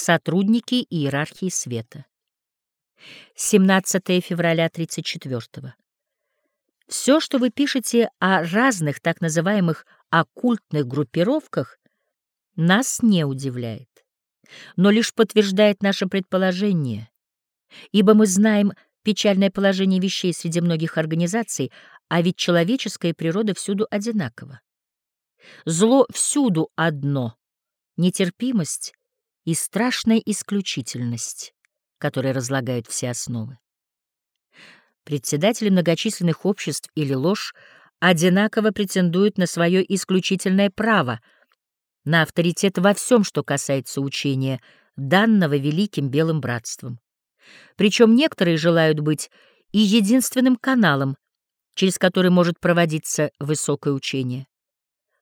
Сотрудники иерархии света. 17 февраля 34 -го. Все, что вы пишете о разных так называемых оккультных группировках, нас не удивляет, но лишь подтверждает наше предположение, ибо мы знаем печальное положение вещей среди многих организаций, а ведь человеческая природа всюду одинакова. Зло всюду одно — нетерпимость и страшная исключительность, которая разлагает все основы. Председатели многочисленных обществ или ложь одинаково претендуют на свое исключительное право, на авторитет во всем, что касается учения, данного Великим Белым Братством. Причем некоторые желают быть и единственным каналом, через который может проводиться высокое учение.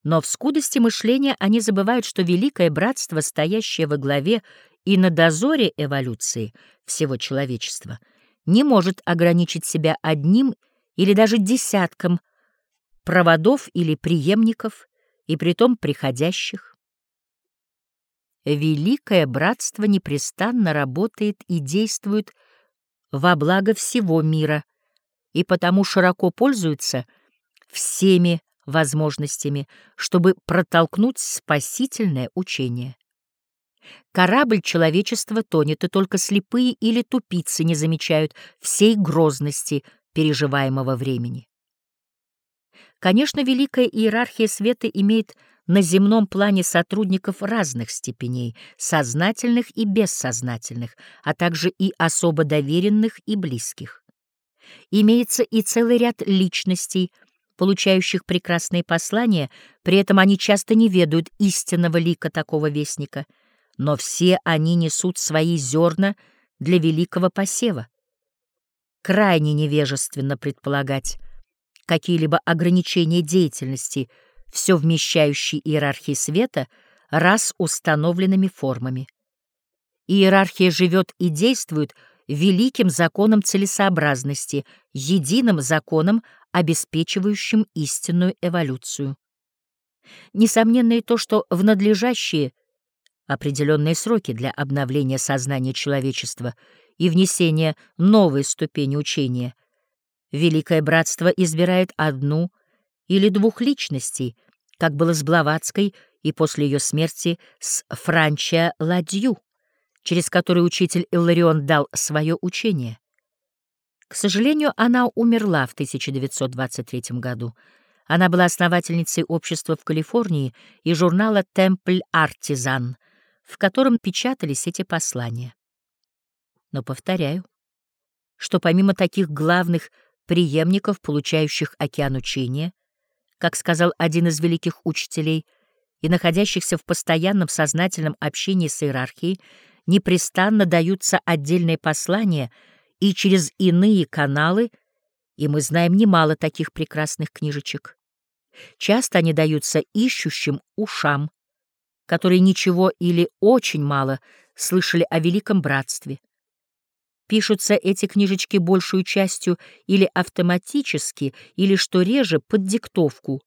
Но в скудости мышления они забывают, что Великое Братство, стоящее во главе и на дозоре эволюции всего человечества, не может ограничить себя одним или даже десятком проводов или преемников, и притом приходящих. Великое Братство непрестанно работает и действует во благо всего мира, и потому широко пользуется всеми возможностями, чтобы протолкнуть спасительное учение. Корабль человечества тонет, и только слепые или тупицы не замечают всей грозности переживаемого времени. Конечно, великая иерархия света имеет на земном плане сотрудников разных степеней, сознательных и бессознательных, а также и особо доверенных и близких. Имеется и целый ряд личностей – получающих прекрасные послания, при этом они часто не ведают истинного лика такого вестника, но все они несут свои зерна для великого посева. Крайне невежественно предполагать какие-либо ограничения деятельности, все вмещающей иерархии света, раз установленными формами. Иерархия живет и действует великим законом целесообразности, единым законом обеспечивающим истинную эволюцию. Несомненно и то, что в надлежащие определенные сроки для обновления сознания человечества и внесения новой ступени учения Великое Братство избирает одну или двух личностей, как было с Блаватской и после ее смерти с Франча Ладью, через который учитель Илларион дал свое учение. К сожалению, она умерла в 1923 году. Она была основательницей общества в Калифорнии и журнала «Темпль Артизан», в котором печатались эти послания. Но повторяю, что помимо таких главных преемников, получающих океан учения, как сказал один из великих учителей, и находящихся в постоянном сознательном общении с иерархией, непрестанно даются отдельные послания — и через иные каналы, и мы знаем немало таких прекрасных книжечек. Часто они даются ищущим ушам, которые ничего или очень мало слышали о великом братстве. Пишутся эти книжечки большую частью или автоматически, или, что реже, под диктовку.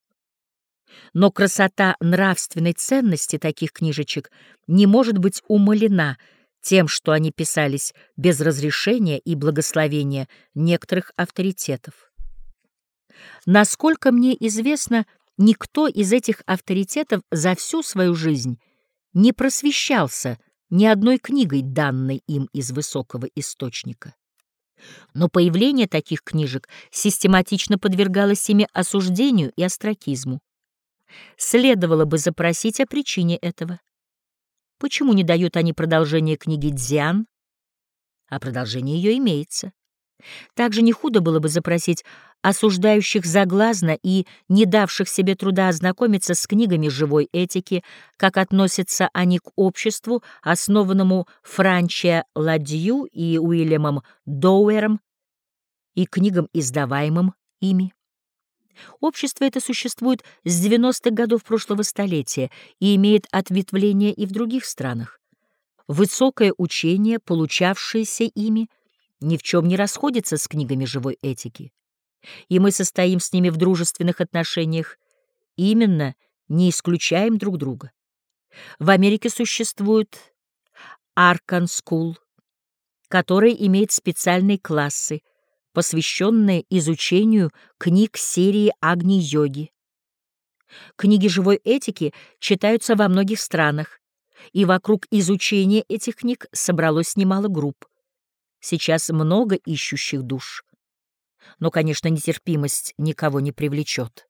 Но красота нравственной ценности таких книжечек не может быть умалена — тем, что они писались без разрешения и благословения некоторых авторитетов. Насколько мне известно, никто из этих авторитетов за всю свою жизнь не просвещался ни одной книгой, данной им из высокого источника. Но появление таких книжек систематично подвергалось ими осуждению и остракизму. Следовало бы запросить о причине этого. Почему не дают они продолжение книги «Дзян»? А продолжение ее имеется. Также не худо было бы запросить осуждающих заглазно и не давших себе труда ознакомиться с книгами живой этики, как относятся они к обществу, основанному Франче Ладью и Уильямом Доуэром, и книгам, издаваемым ими. Общество это существует с 90-х годов прошлого столетия и имеет ответвление и в других странах. Высокое учение, получавшееся ими, ни в чем не расходится с книгами живой этики. И мы состоим с ними в дружественных отношениях, именно не исключаем друг друга. В Америке существует Аркан которая имеет специальные классы, посвященные изучению книг серии Агни-йоги. Книги живой этики читаются во многих странах, и вокруг изучения этих книг собралось немало групп. Сейчас много ищущих душ. Но, конечно, нетерпимость никого не привлечет.